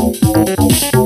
Música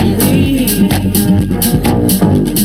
Thank you.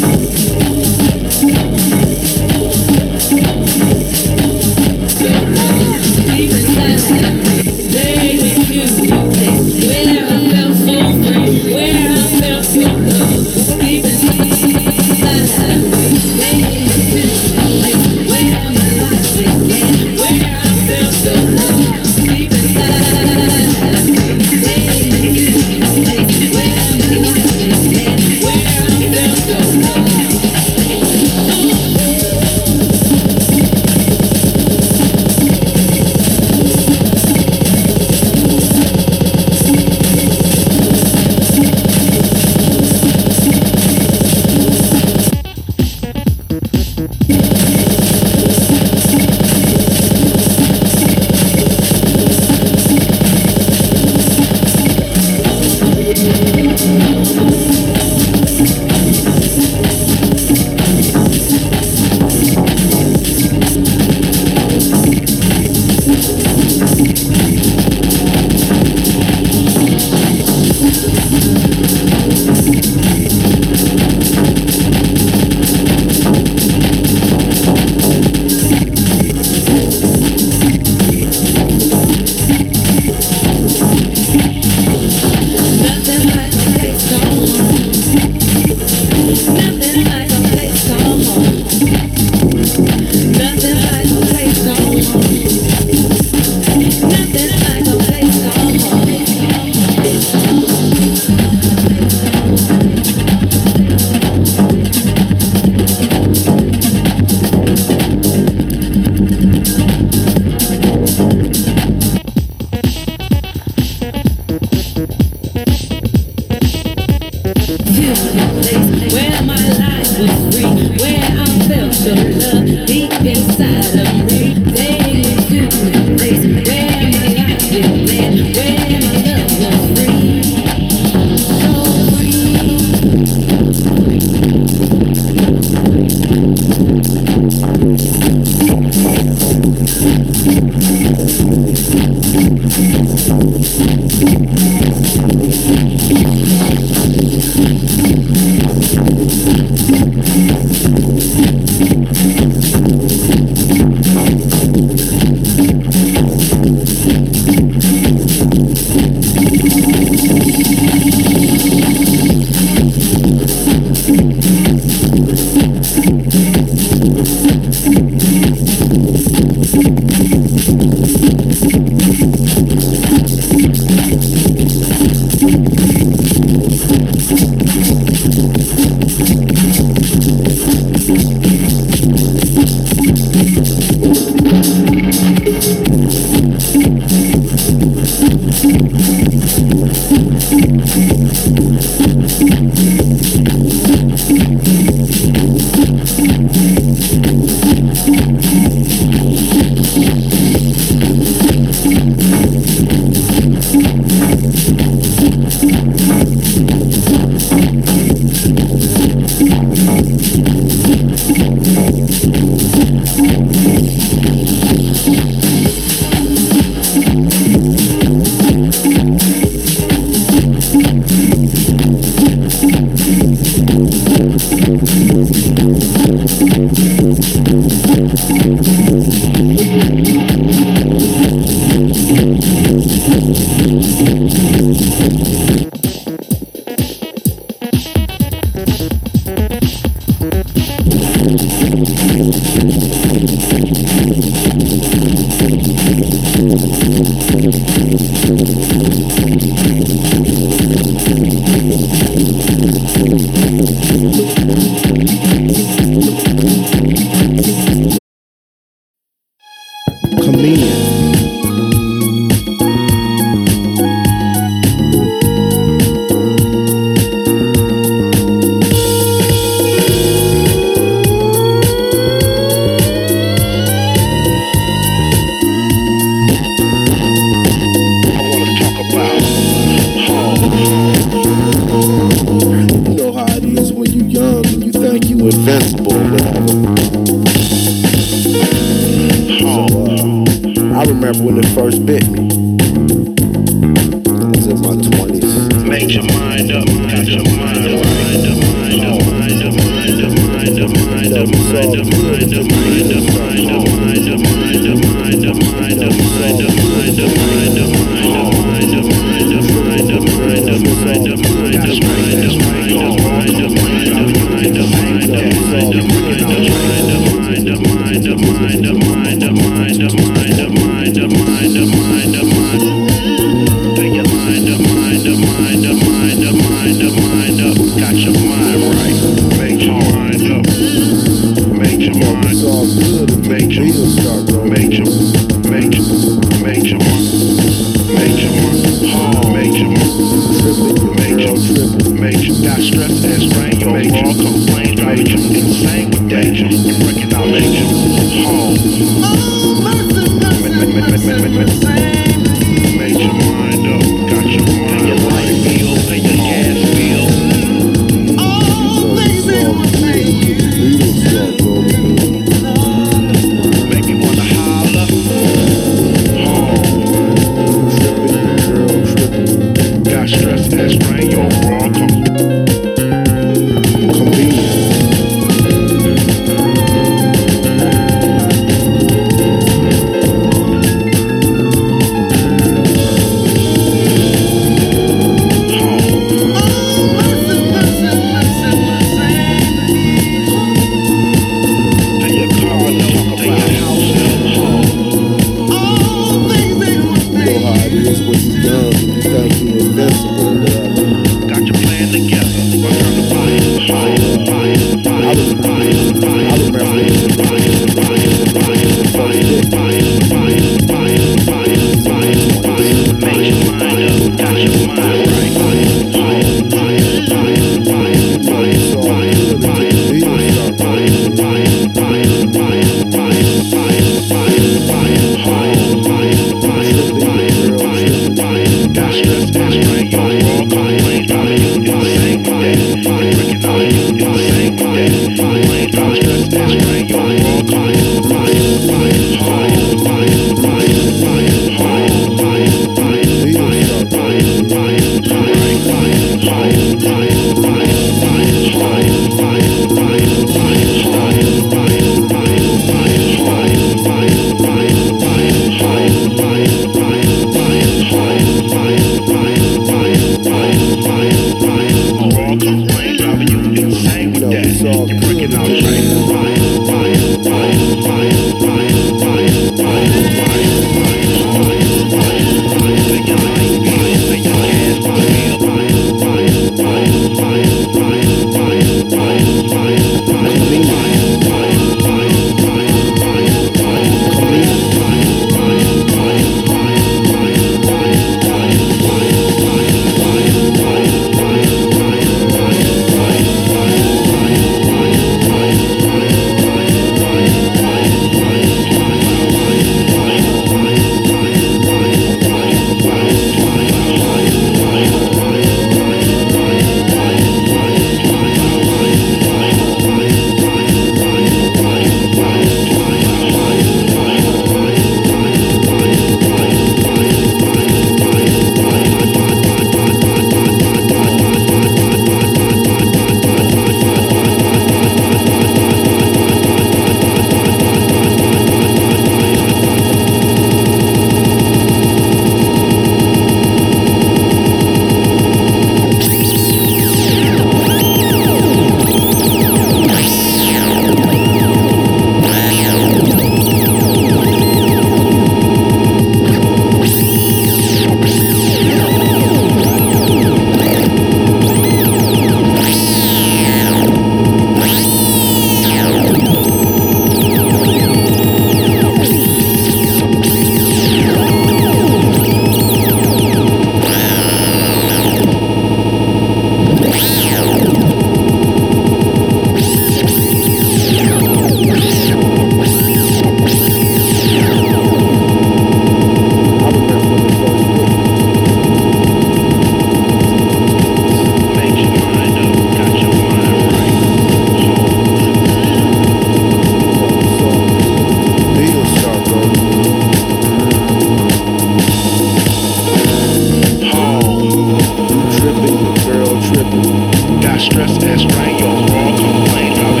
Got stressed and strain, your wrong complaint.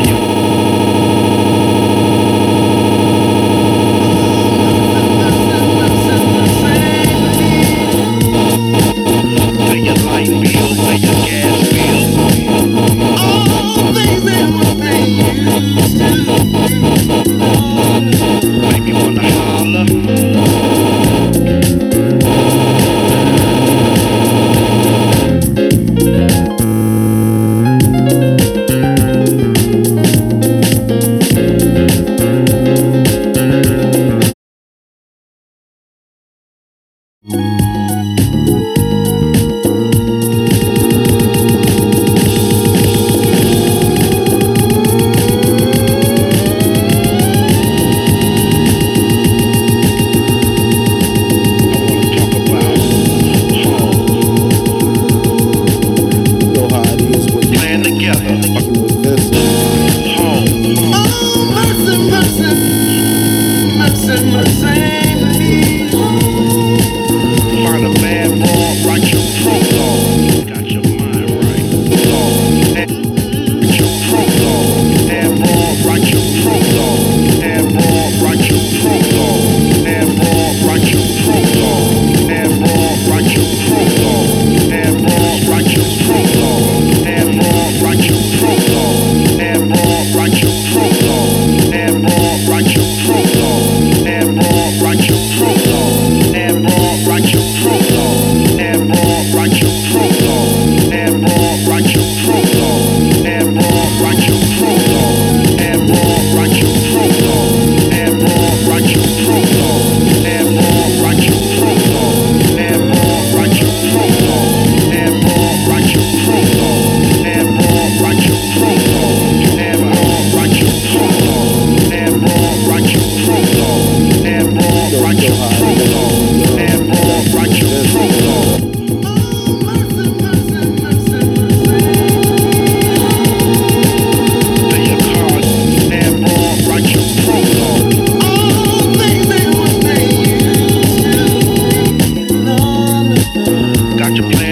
to.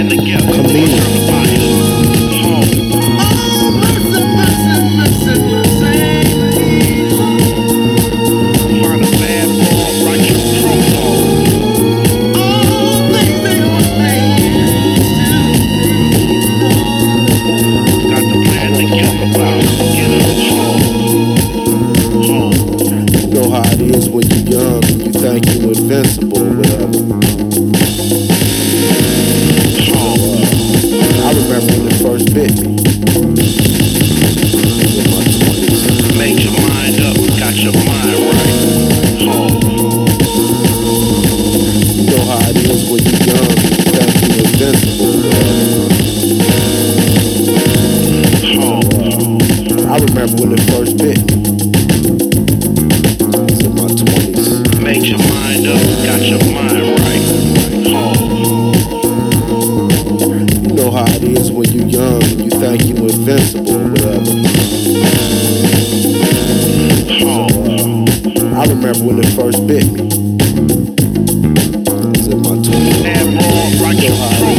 电话里